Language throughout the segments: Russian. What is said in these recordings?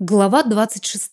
Глава 26.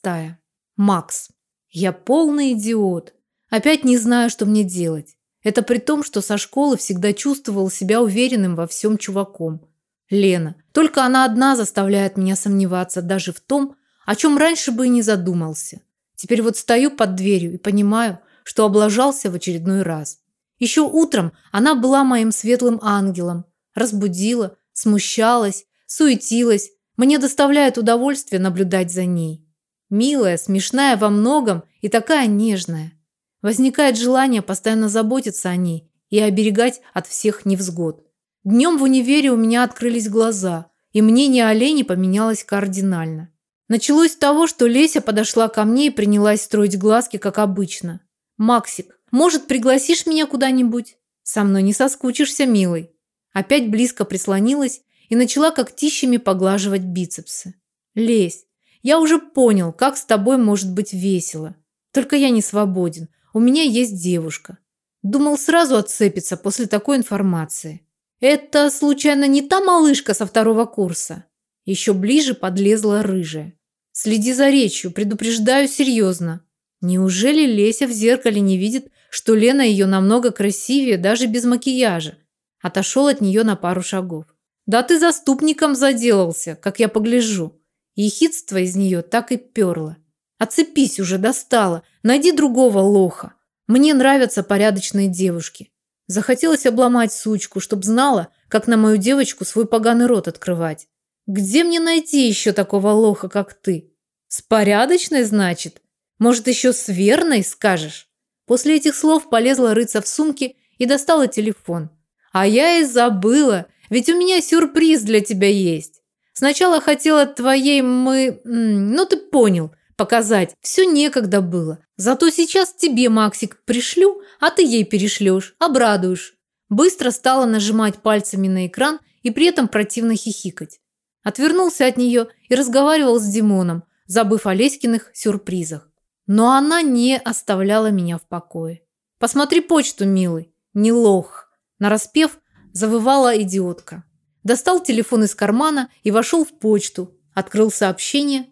Макс. Я полный идиот. Опять не знаю, что мне делать. Это при том, что со школы всегда чувствовал себя уверенным во всем чуваком. Лена. Только она одна заставляет меня сомневаться даже в том, о чем раньше бы и не задумался. Теперь вот стою под дверью и понимаю, что облажался в очередной раз. Еще утром она была моим светлым ангелом. Разбудила, смущалась, суетилась, мне доставляет удовольствие наблюдать за ней. Милая, смешная во многом и такая нежная. Возникает желание постоянно заботиться о ней и оберегать от всех невзгод. Днем в универе у меня открылись глаза, и мнение о Лене поменялось кардинально. Началось с того, что Леся подошла ко мне и принялась строить глазки, как обычно. «Максик, может, пригласишь меня куда-нибудь? Со мной не соскучишься, милый». Опять близко прислонилась и начала когтищами поглаживать бицепсы. «Лезь, я уже понял, как с тобой может быть весело. Только я не свободен, у меня есть девушка». Думал сразу отцепиться после такой информации. «Это, случайно, не та малышка со второго курса?» Еще ближе подлезла рыжая. «Следи за речью, предупреждаю серьезно. Неужели Леся в зеркале не видит, что Лена ее намного красивее даже без макияжа?» Отошел от нее на пару шагов. Да ты заступником заделался, как я погляжу. Ехидство из нее так и перло. Отцепись уже, достала. Найди другого лоха. Мне нравятся порядочные девушки. Захотелось обломать сучку, чтоб знала, как на мою девочку свой поганый рот открывать. Где мне найти еще такого лоха, как ты? С порядочной, значит? Может, еще с верной скажешь? После этих слов полезла рыться в сумке и достала телефон. А я и забыла, ведь у меня сюрприз для тебя есть. Сначала хотела твоей мы... Ну, ты понял. Показать. Все некогда было. Зато сейчас тебе, Максик, пришлю, а ты ей перешлешь. Обрадуешь. Быстро стала нажимать пальцами на экран и при этом противно хихикать. Отвернулся от нее и разговаривал с Димоном, забыв о Леськиных сюрпризах. Но она не оставляла меня в покое. «Посмотри почту, милый, не лох». Нараспев, завывала идиотка. Достал телефон из кармана и вошел в почту, открыл сообщение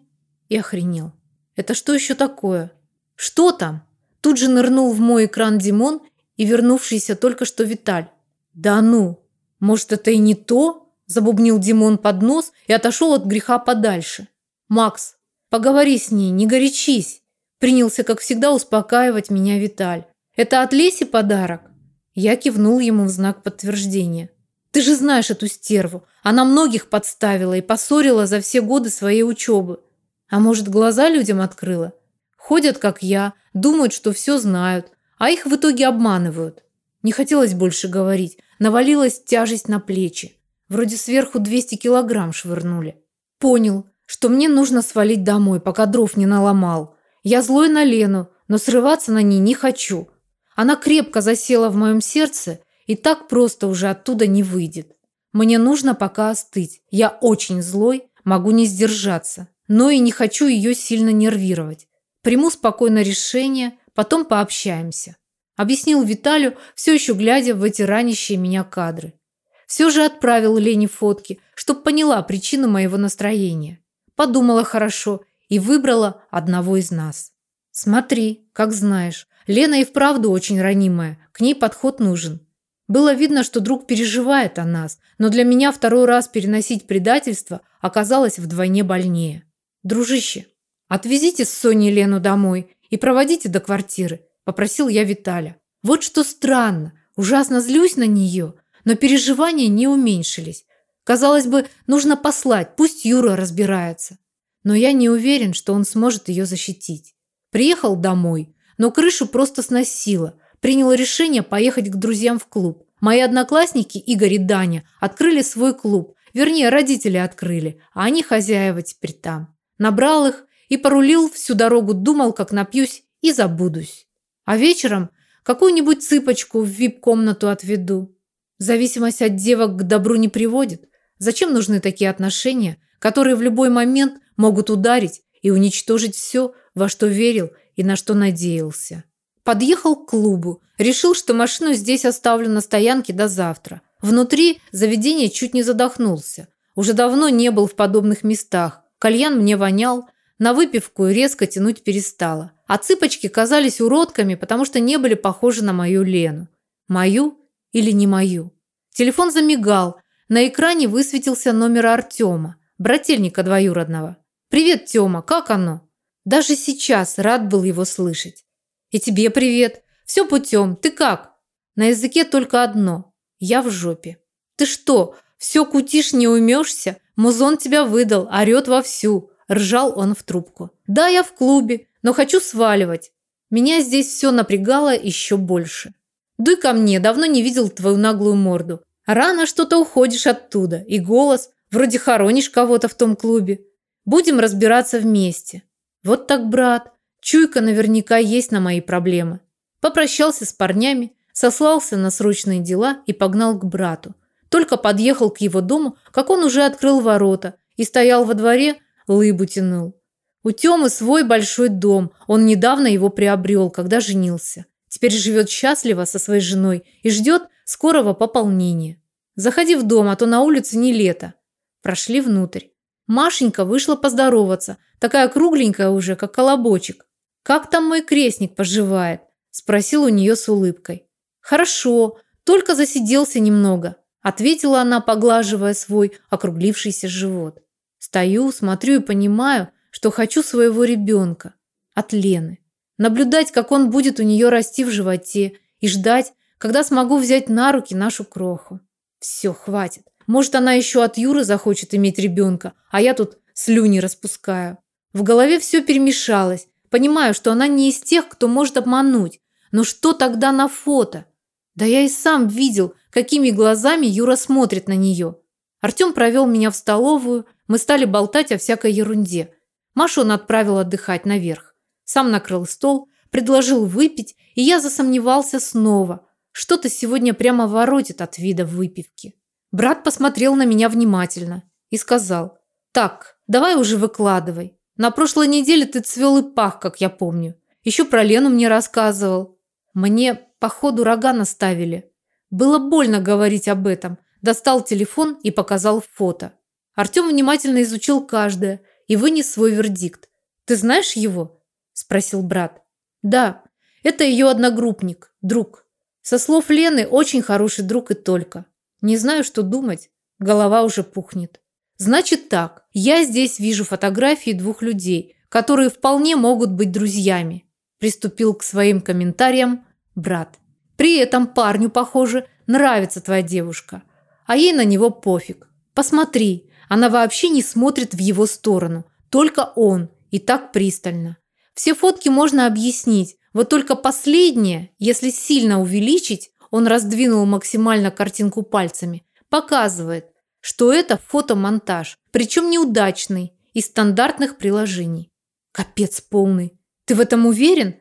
и охренел. Это что еще такое? Что там? Тут же нырнул в мой экран Димон и вернувшийся только что Виталь. Да ну, может это и не то? Забубнил Димон под нос и отошел от греха подальше. Макс, поговори с ней, не горячись. Принялся, как всегда, успокаивать меня Виталь. Это от Леси подарок? Я кивнул ему в знак подтверждения. Ты же знаешь эту стерву. Она многих подставила и поссорила за все годы своей учебы. А может, глаза людям открыла? Ходят, как я, думают, что все знают, а их в итоге обманывают. Не хотелось больше говорить. Навалилась тяжесть на плечи. Вроде сверху 200 килограмм швырнули. Понял, что мне нужно свалить домой, пока дров не наломал. Я злой на Лену, но срываться на ней не хочу. Она крепко засела в моем сердце и так просто уже оттуда не выйдет. Мне нужно пока остыть. Я очень злой, могу не сдержаться, но и не хочу ее сильно нервировать. Приму спокойно решение, потом пообщаемся. Объяснил Виталю, все еще глядя в эти ранящие меня кадры. Все же отправил Лене фотки, чтоб поняла причину моего настроения. Подумала хорошо и выбрала одного из нас. Смотри, как знаешь, Лена и вправду очень ранимая, к ней подход нужен. Было видно, что друг переживает о нас, но для меня второй раз переносить предательство оказалось вдвойне больнее. Дружище, отвезите с Соней Лену домой и проводите до квартиры, попросил я Виталя. Вот что странно, ужасно злюсь на нее, но переживания не уменьшились. Казалось бы, нужно послать, пусть Юра разбирается. Но я не уверен, что он сможет ее защитить. Приехал домой, но крышу просто сносило. Принял решение поехать к друзьям в клуб. Мои одноклассники, Игорь и Даня, открыли свой клуб. Вернее, родители открыли, а они хозяева теперь там. Набрал их и порулил всю дорогу, думал, как напьюсь и забудусь. А вечером какую-нибудь цыпочку в вип-комнату отведу. Зависимость от девок к добру не приводит. Зачем нужны такие отношения, которые в любой момент могут ударить и уничтожить все, во что верил и на что надеялся. Подъехал к клубу, решил, что машину здесь оставлю на стоянке до завтра. Внутри заведения чуть не задохнулся. Уже давно не был в подобных местах. Кальян мне вонял, на выпивку резко тянуть перестала. А цыпочки казались уродками, потому что не были похожи на мою Лену. Мою или не мою? Телефон замигал. На экране высветился номер Артема, брательника двоюродного. «Привет, Тёма, как оно?» Даже сейчас рад был его слышать. «И тебе привет. Все путем. Ты как?» На языке только одно. Я в жопе. «Ты что, все кутишь, не умешься? Музон тебя выдал, орет вовсю». Ржал он в трубку. «Да, я в клубе, но хочу сваливать. Меня здесь все напрягало еще больше. Дуй ко мне, давно не видел твою наглую морду. Рано что-то уходишь оттуда. И голос, вроде хоронишь кого-то в том клубе. Будем разбираться вместе. Вот так, брат. Чуйка наверняка есть на мои проблемы. Попрощался с парнями, сослался на срочные дела и погнал к брату. Только подъехал к его дому, как он уже открыл ворота и стоял во дворе, лыбу тянул. У Тёмы свой большой дом, он недавно его приобрел, когда женился. Теперь живет счастливо со своей женой и ждет скорого пополнения. Заходи в дом, а то на улице не лето. Прошли внутрь. Машенька вышла поздороваться, такая кругленькая уже, как колобочек. «Как там мой крестник поживает?» – спросил у нее с улыбкой. «Хорошо, только засиделся немного», – ответила она, поглаживая свой округлившийся живот. Стою, смотрю и понимаю, что хочу своего ребенка. От Лены. Наблюдать, как он будет у нее расти в животе. И ждать, когда смогу взять на руки нашу кроху. Все, хватит. Может, она еще от Юры захочет иметь ребенка, а я тут слюни распускаю. В голове все перемешалось. Понимаю, что она не из тех, кто может обмануть. Но что тогда на фото? Да я и сам видел, какими глазами Юра смотрит на нее. Артем провел меня в столовую, мы стали болтать о всякой ерунде. Машу он отправил отдыхать наверх. Сам накрыл стол, предложил выпить, и я засомневался снова. Что-то сегодня прямо воротит от вида выпивки. Брат посмотрел на меня внимательно и сказал, «Так, давай уже выкладывай. На прошлой неделе ты цвел и пах, как я помню. Еще про Лену мне рассказывал. Мне, походу, рога наставили. Было больно говорить об этом. Достал телефон и показал фото. Артем внимательно изучил каждое и вынес свой вердикт. «Ты знаешь его?» – спросил брат. «Да, это ее одногруппник, друг. Со слов Лены, очень хороший друг и только. Не знаю, что думать, голова уже пухнет. Значит так, я здесь вижу фотографии двух людей, которые вполне могут быть друзьями», – приступил к своим комментариям брат. «При этом парню, похоже, нравится твоя девушка, а ей на него пофиг. Посмотри, она вообще не смотрит в его сторону, только он, и так пристально. Все фотки можно объяснить, вот только последнее, если сильно увеличить, он раздвинул максимально картинку пальцами, показывает, что это фотомонтаж, причем неудачный, из стандартных приложений. Капец полный. Ты в этом уверен?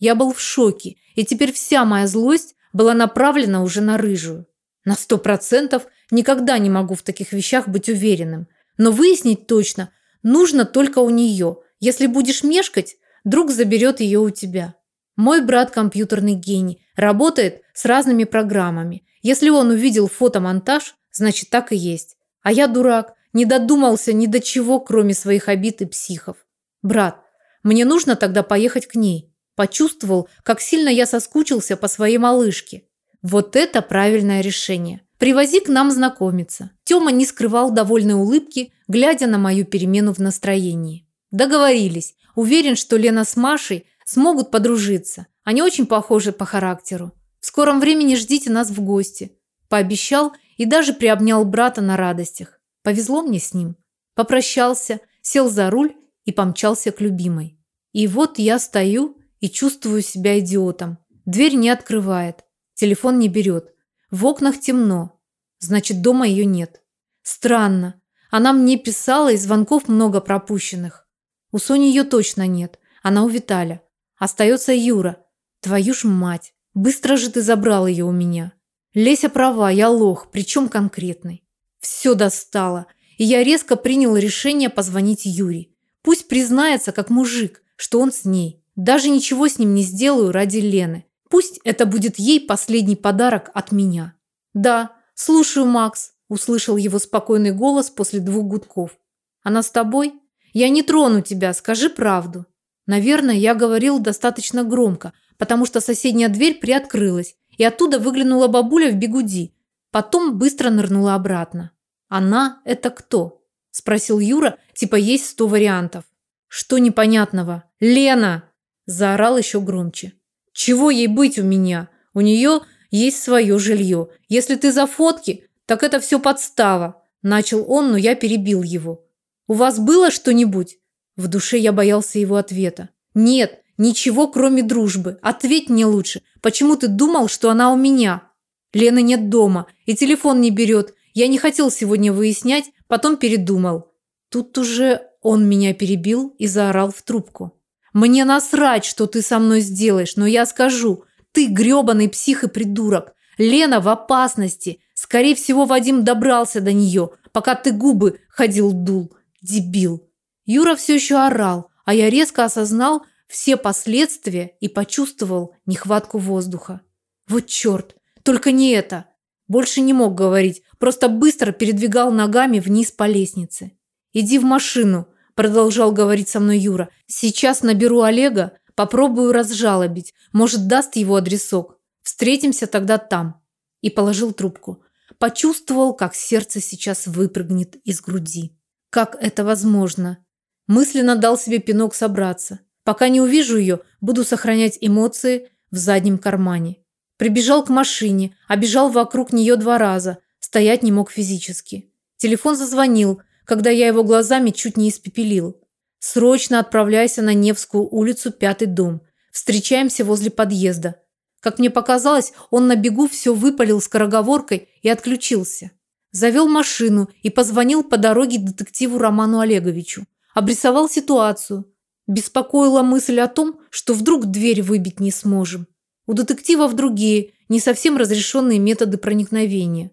Я был в шоке, и теперь вся моя злость была направлена уже на рыжую. На сто процентов никогда не могу в таких вещах быть уверенным. Но выяснить точно нужно только у нее. Если будешь мешкать, друг заберет ее у тебя. Мой брат компьютерный гений, работает с разными программами. Если он увидел фотомонтаж, значит так и есть. А я дурак, не додумался ни до чего, кроме своих обид и психов. Брат, мне нужно тогда поехать к ней. Почувствовал, как сильно я соскучился по своей малышке. Вот это правильное решение. Привози к нам знакомиться. Тёма не скрывал довольной улыбки, глядя на мою перемену в настроении. Договорились. Уверен, что Лена с Машей смогут подружиться. Они очень похожи по характеру. В скором времени ждите нас в гости. Пообещал и даже приобнял брата на радостях. Повезло мне с ним. Попрощался, сел за руль и помчался к любимой. И вот я стою и чувствую себя идиотом. Дверь не открывает. Телефон не берет. В окнах темно. Значит, дома ее нет. Странно. Она мне писала, и звонков много пропущенных. У Сони ее точно нет. Она у Виталя. Остается Юра. Твою ж мать. Быстро же ты забрал ее у меня. Леся права, я лох, причем конкретный. Все достало. И я резко принял решение позвонить Юре. Пусть признается, как мужик, что он с ней. Даже ничего с ним не сделаю ради Лены. Пусть это будет ей последний подарок от меня. Да, слушаю, Макс, услышал его спокойный голос после двух гудков. Она с тобой? Я не трону тебя, скажи правду. Наверное, я говорил достаточно громко, потому что соседняя дверь приоткрылась, и оттуда выглянула бабуля в бегуди. Потом быстро нырнула обратно. Она – это кто? Спросил Юра, типа есть сто вариантов. Что непонятного? Лена! Заорал еще громче. Чего ей быть у меня? У нее есть свое жилье. Если ты за фотки, так это все подстава. Начал он, но я перебил его. У вас было что-нибудь? В душе я боялся его ответа. Нет, ничего кроме дружбы. Ответь мне лучше. Почему ты думал, что она у меня? Лены нет дома и телефон не берет. Я не хотел сегодня выяснять, потом передумал. Тут уже он меня перебил и заорал в трубку. Мне насрать, что ты со мной сделаешь, но я скажу. Ты грёбаный псих и придурок. Лена в опасности. Скорее всего, Вадим добрался до нее, пока ты губы ходил дул. Дебил. Юра все еще орал, а я резко осознал все последствия и почувствовал нехватку воздуха. Вот черт, только не это. Больше не мог говорить, просто быстро передвигал ногами вниз по лестнице. «Иди в машину», – продолжал говорить со мной Юра. «Сейчас наберу Олега, попробую разжалобить. Может, даст его адресок. Встретимся тогда там». И положил трубку. Почувствовал, как сердце сейчас выпрыгнет из груди. Как это возможно? Мысленно дал себе пинок собраться. Пока не увижу ее, буду сохранять эмоции в заднем кармане. Прибежал к машине, обежал вокруг нее два раза, стоять не мог физически. Телефон зазвонил, когда я его глазами чуть не испепелил. Срочно отправляйся на Невскую улицу, пятый дом. Встречаемся возле подъезда. Как мне показалось, он на бегу все выпалил скороговоркой и отключился. Завел машину и позвонил по дороге детективу Роману Олеговичу обрисовал ситуацию. Беспокоила мысль о том, что вдруг дверь выбить не сможем. У детективов другие, не совсем разрешенные методы проникновения.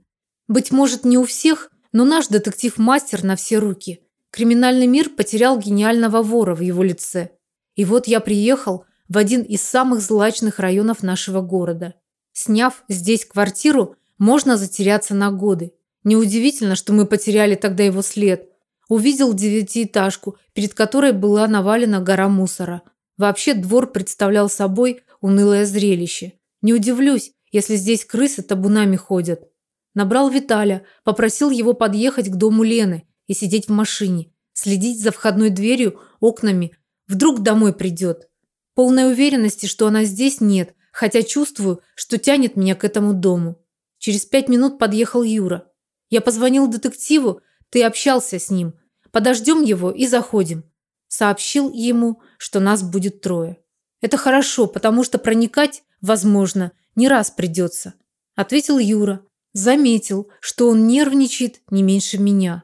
Быть может, не у всех, но наш детектив-мастер на все руки. Криминальный мир потерял гениального вора в его лице. И вот я приехал в один из самых злачных районов нашего города. Сняв здесь квартиру, можно затеряться на годы. Неудивительно, что мы потеряли тогда его след – Увидел девятиэтажку, перед которой была навалена гора мусора. Вообще двор представлял собой унылое зрелище. Не удивлюсь, если здесь крысы табунами ходят. Набрал Виталя, попросил его подъехать к дому Лены и сидеть в машине, следить за входной дверью, окнами. Вдруг домой придет. Полной уверенности, что она здесь, нет, хотя чувствую, что тянет меня к этому дому. Через пять минут подъехал Юра. Я позвонил детективу, ты общался с ним. Подождем его и заходим. Сообщил ему, что нас будет трое. Это хорошо, потому что проникать, возможно, не раз придется. Ответил Юра. Заметил, что он нервничает не меньше меня.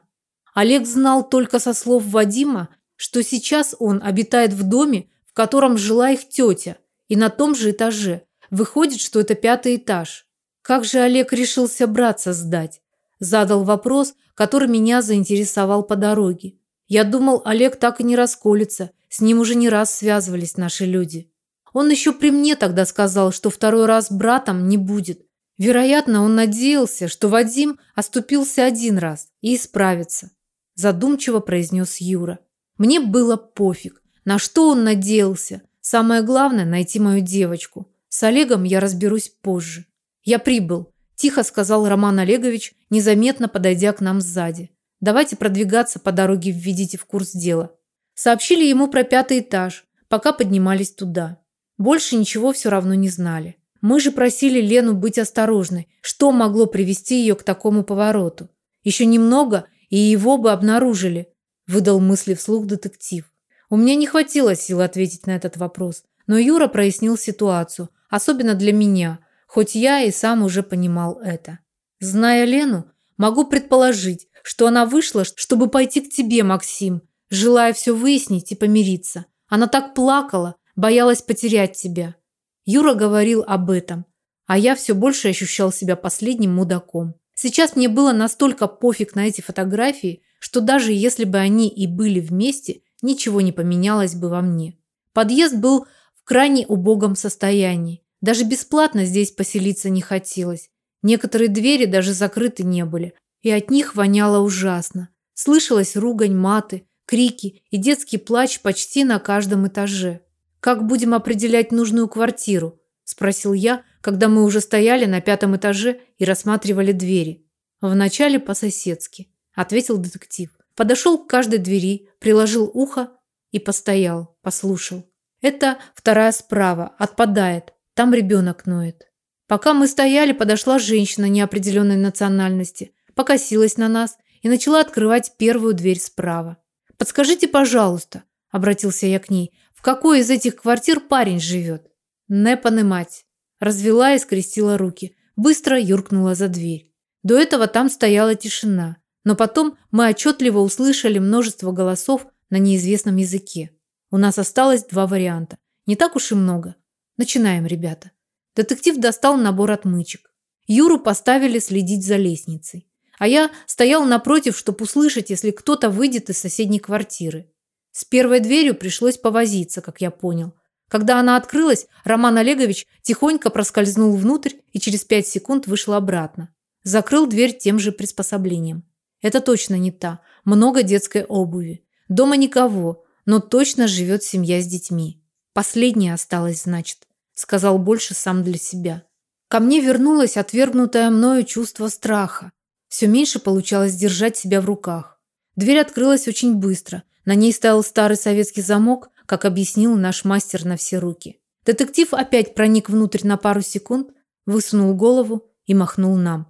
Олег знал только со слов Вадима, что сейчас он обитает в доме, в котором жила их тетя, и на том же этаже. Выходит, что это пятый этаж. Как же Олег решился браться сдать? Задал вопрос, который меня заинтересовал по дороге. Я думал, Олег так и не расколется, с ним уже не раз связывались наши люди. Он еще при мне тогда сказал, что второй раз братом не будет. Вероятно, он надеялся, что Вадим оступился один раз и исправится. Задумчиво произнес Юра. Мне было пофиг, на что он надеялся. Самое главное – найти мою девочку. С Олегом я разберусь позже. Я прибыл. Тихо сказал Роман Олегович, незаметно подойдя к нам сзади. Давайте продвигаться по дороге, введите в курс дела. Сообщили ему про пятый этаж, пока поднимались туда. Больше ничего все равно не знали. Мы же просили Лену быть осторожной. Что могло привести ее к такому повороту? Еще немного, и его бы обнаружили, выдал мысли вслух детектив. У меня не хватило сил ответить на этот вопрос, но Юра прояснил ситуацию, особенно для меня – хоть я и сам уже понимал это. Зная Лену, могу предположить, что она вышла, чтобы пойти к тебе, Максим, желая все выяснить и помириться. Она так плакала, боялась потерять тебя. Юра говорил об этом, а я все больше ощущал себя последним мудаком. Сейчас мне было настолько пофиг на эти фотографии, что даже если бы они и были вместе, ничего не поменялось бы во мне. Подъезд был в крайне убогом состоянии. Даже бесплатно здесь поселиться не хотелось. Некоторые двери даже закрыты не были, и от них воняло ужасно. Слышалась ругань, маты, крики и детский плач почти на каждом этаже. «Как будем определять нужную квартиру?» – спросил я, когда мы уже стояли на пятом этаже и рассматривали двери. «Вначале по-соседски», – ответил детектив. Подошел к каждой двери, приложил ухо и постоял, послушал. Это вторая справа, отпадает. Там ребенок ноет. Пока мы стояли, подошла женщина неопределенной национальности, покосилась на нас и начала открывать первую дверь справа. «Подскажите, пожалуйста», – обратился я к ней, – «в какой из этих квартир парень живет?» «Не понимать». Развела и скрестила руки. Быстро юркнула за дверь. До этого там стояла тишина. Но потом мы отчетливо услышали множество голосов на неизвестном языке. У нас осталось два варианта. Не так уж и много. Начинаем, ребята. Детектив достал набор отмычек. Юру поставили следить за лестницей. А я стоял напротив, чтобы услышать, если кто-то выйдет из соседней квартиры. С первой дверью пришлось повозиться, как я понял. Когда она открылась, Роман Олегович тихонько проскользнул внутрь и через пять секунд вышел обратно. Закрыл дверь тем же приспособлением. Это точно не та. Много детской обуви. Дома никого, но точно живет семья с детьми. Последняя осталась, значит. Сказал больше сам для себя. Ко мне вернулось отвергнутое мною чувство страха. Все меньше получалось держать себя в руках. Дверь открылась очень быстро. На ней стоял старый советский замок, как объяснил наш мастер на все руки. Детектив опять проник внутрь на пару секунд, высунул голову и махнул нам.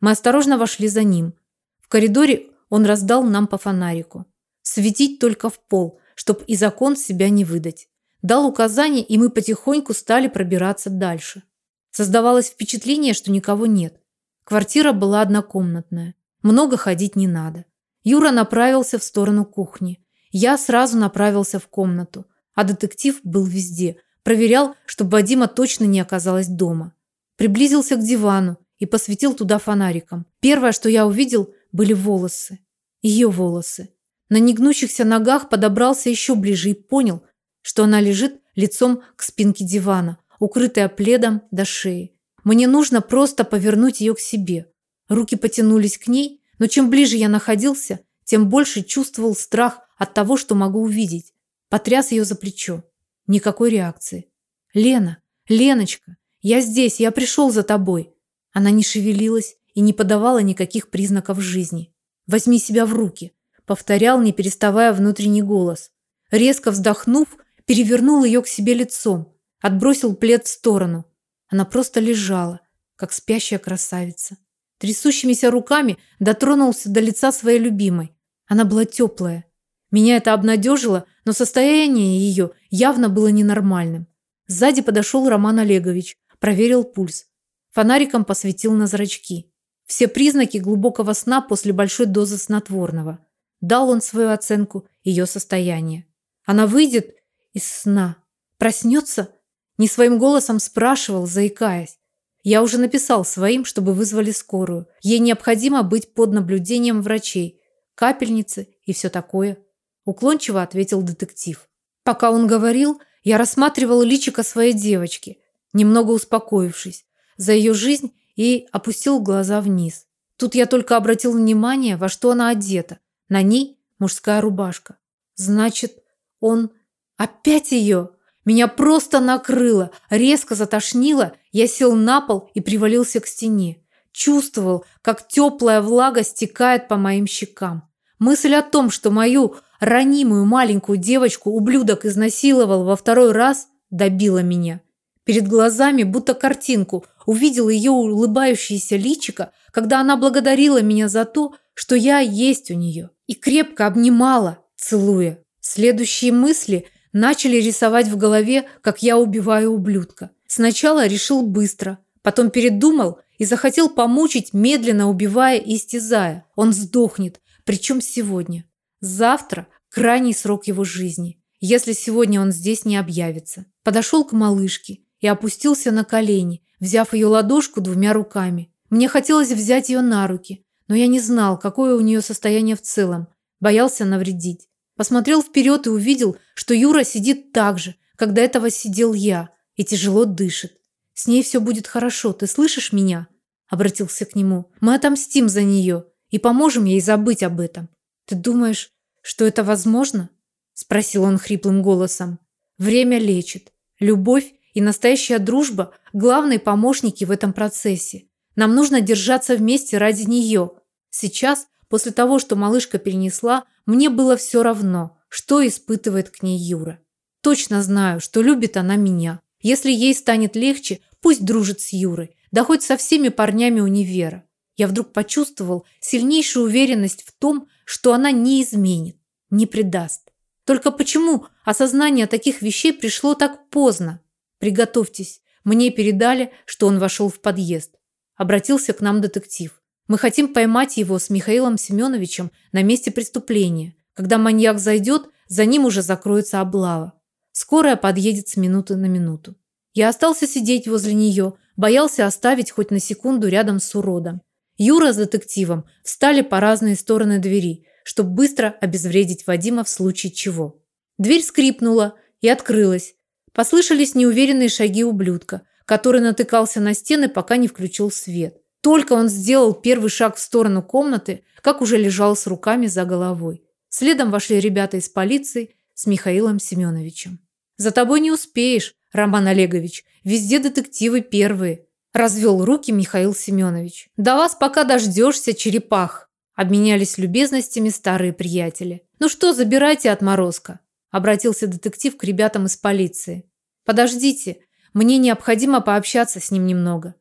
Мы осторожно вошли за ним. В коридоре он раздал нам по фонарику. Светить только в пол, чтоб из окон себя не выдать. Дал указание, и мы потихоньку стали пробираться дальше. Создавалось впечатление, что никого нет. Квартира была однокомнатная. Много ходить не надо. Юра направился в сторону кухни. Я сразу направился в комнату, а детектив был везде. Проверял, чтобы Вадима точно не оказалась дома. Приблизился к дивану и посветил туда фонариком. Первое, что я увидел, были волосы. Ее волосы. На негнущихся ногах подобрался еще ближе и понял, что она лежит лицом к спинке дивана, укрытая пледом до шеи. Мне нужно просто повернуть ее к себе. Руки потянулись к ней, но чем ближе я находился, тем больше чувствовал страх от того, что могу увидеть. Потряс ее за плечо. Никакой реакции. «Лена! Леночка! Я здесь! Я пришел за тобой!» Она не шевелилась и не подавала никаких признаков жизни. «Возьми себя в руки!» Повторял, не переставая внутренний голос. Резко вздохнув, перевернул ее к себе лицом. Отбросил плед в сторону. Она просто лежала, как спящая красавица. Трясущимися руками дотронулся до лица своей любимой. Она была теплая, меня это обнадежило, но состояние ее явно было ненормальным. Сзади подошел Роман Олегович, проверил пульс. Фонариком посветил на зрачки. Все признаки глубокого сна после большой дозы снотворного. Дал он свою оценку ее состояния. Она выйдет из сна. Проснется? Не своим голосом спрашивал, заикаясь. Я уже написал своим, чтобы вызвали скорую. Ей необходимо быть под наблюдением врачей, капельницы и все такое уклончиво ответил детектив. Пока он говорил, я рассматривал личико своей девочки, немного успокоившись за ее жизнь и опустил глаза вниз. Тут я только обратил внимание, во что она одета. На ней мужская рубашка. Значит, он опять ее. Меня просто накрыло, резко затошнило, я сел на пол и привалился к стене. Чувствовал, как теплая влага стекает по моим щекам. Мысль о том, что мою ранимую маленькую девочку ублюдок изнасиловал во второй раз, добила меня. Перед глазами, будто картинку, увидел ее улыбающееся личико, когда она благодарила меня за то, что я есть у нее, и крепко обнимала, целуя. Следующие мысли начали рисовать в голове, как я убиваю ублюдка. Сначала решил быстро, потом передумал и захотел помучить, медленно убивая и истязая. Он сдохнет, причем сегодня. Завтра крайний срок его жизни, если сегодня он здесь не объявится. Подошел к малышке и опустился на колени, взяв ее ладошку двумя руками. Мне хотелось взять ее на руки, но я не знал, какое у нее состояние в целом, боялся навредить. Посмотрел вперед и увидел, что Юра сидит так же, как до этого сидел я, и тяжело дышит. «С ней все будет хорошо, ты слышишь меня?» Обратился к нему. «Мы отомстим за нее и поможем ей забыть об этом. Ты думаешь, что это возможно?» – спросил он хриплым голосом. «Время лечит. Любовь и настоящая дружба – главные помощники в этом процессе. Нам нужно держаться вместе ради нее. Сейчас, после того, что малышка перенесла, мне было все равно, что испытывает к ней Юра. Точно знаю, что любит она меня. Если ей станет легче, пусть дружит с Юрой, да хоть со всеми парнями универа. Я вдруг почувствовал сильнейшую уверенность в том, что она не изменит, не предаст. Только почему осознание таких вещей пришло так поздно? Приготовьтесь, мне передали, что он вошел в подъезд. Обратился к нам детектив. Мы хотим поймать его с Михаилом Семеновичем на месте преступления. Когда маньяк зайдет, за ним уже закроется облава. Скорая подъедет с минуты на минуту. Я остался сидеть возле нее, боялся оставить хоть на секунду рядом с уродом. Юра с детективом встали по разные стороны двери, чтобы быстро обезвредить Вадима в случае чего. Дверь скрипнула и открылась. Послышались неуверенные шаги ублюдка, который натыкался на стены, пока не включил свет. Только он сделал первый шаг в сторону комнаты, как уже лежал с руками за головой. Следом вошли ребята из полиции с Михаилом Семеновичем. «За тобой не успеешь, Роман Олегович. Везде детективы первые», – развел руки Михаил Семенович. «До вас пока дождешься, черепах», – обменялись любезностями старые приятели. «Ну что, забирайте отморозка», – обратился детектив к ребятам из полиции. «Подождите, мне необходимо пообщаться с ним немного».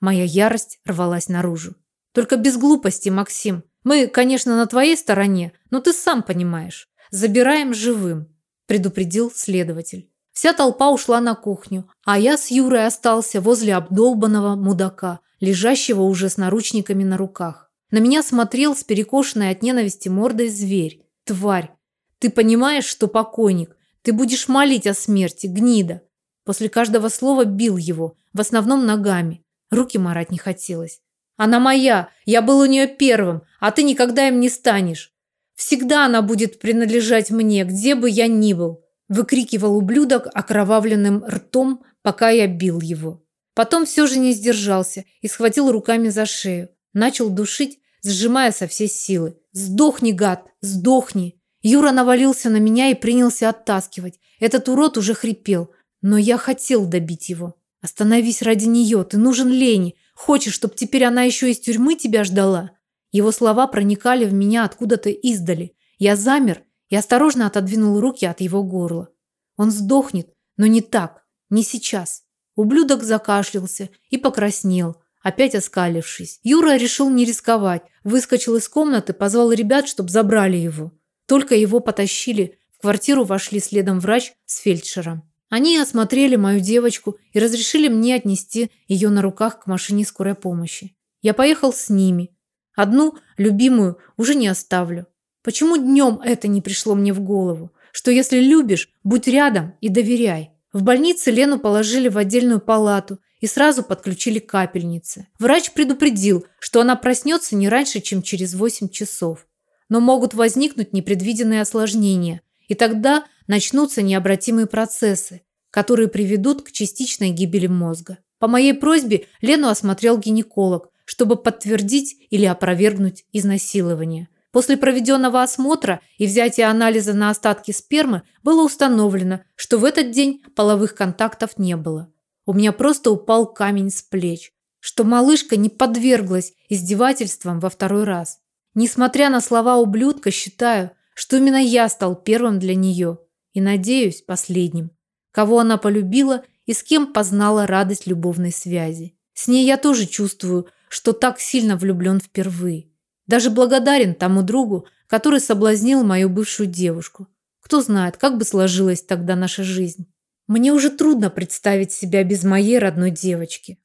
Моя ярость рвалась наружу. «Только без глупости, Максим. Мы, конечно, на твоей стороне, но ты сам понимаешь. Забираем живым», – предупредил следователь. Вся толпа ушла на кухню, а я с Юрой остался возле обдолбанного мудака, лежащего уже с наручниками на руках. На меня смотрел с перекошенной от ненависти мордой зверь. Тварь, ты понимаешь, что покойник? Ты будешь молить о смерти, гнида. После каждого слова бил его, в основном ногами. Руки марать не хотелось. Она моя, я был у нее первым, а ты никогда им не станешь. Всегда она будет принадлежать мне, где бы я ни был выкрикивал ублюдок окровавленным ртом, пока я бил его. Потом все же не сдержался и схватил руками за шею. Начал душить, сжимая со всей силы. «Сдохни, гад! Сдохни!» Юра навалился на меня и принялся оттаскивать. Этот урод уже хрипел, но я хотел добить его. «Остановись ради нее, ты нужен Лене. Хочешь, чтобы теперь она еще из тюрьмы тебя ждала?» Его слова проникали в меня откуда-то издали. Я замер и осторожно отодвинул руки от его горла. Он сдохнет, но не так, не сейчас. Ублюдок закашлялся и покраснел, опять оскалившись. Юра решил не рисковать, выскочил из комнаты, позвал ребят, чтобы забрали его. Только его потащили, в квартиру вошли следом врач с фельдшером. Они осмотрели мою девочку и разрешили мне отнести ее на руках к машине скорой помощи. Я поехал с ними. Одну, любимую, уже не оставлю. Почему днем это не пришло мне в голову? Что если любишь, будь рядом и доверяй. В больнице Лену положили в отдельную палату и сразу подключили к капельнице. Врач предупредил, что она проснется не раньше, чем через 8 часов. Но могут возникнуть непредвиденные осложнения, и тогда начнутся необратимые процессы, которые приведут к частичной гибели мозга. По моей просьбе Лену осмотрел гинеколог, чтобы подтвердить или опровергнуть изнасилование. После проведенного осмотра и взятия анализа на остатки спермы было установлено, что в этот день половых контактов не было. У меня просто упал камень с плеч, что малышка не подверглась издевательствам во второй раз. Несмотря на слова ублюдка, считаю, что именно я стал первым для нее и, надеюсь, последним, кого она полюбила и с кем познала радость любовной связи. С ней я тоже чувствую, что так сильно влюблен впервые. Даже благодарен тому другу, который соблазнил мою бывшую девушку. Кто знает, как бы сложилась тогда наша жизнь. Мне уже трудно представить себя без моей родной девочки.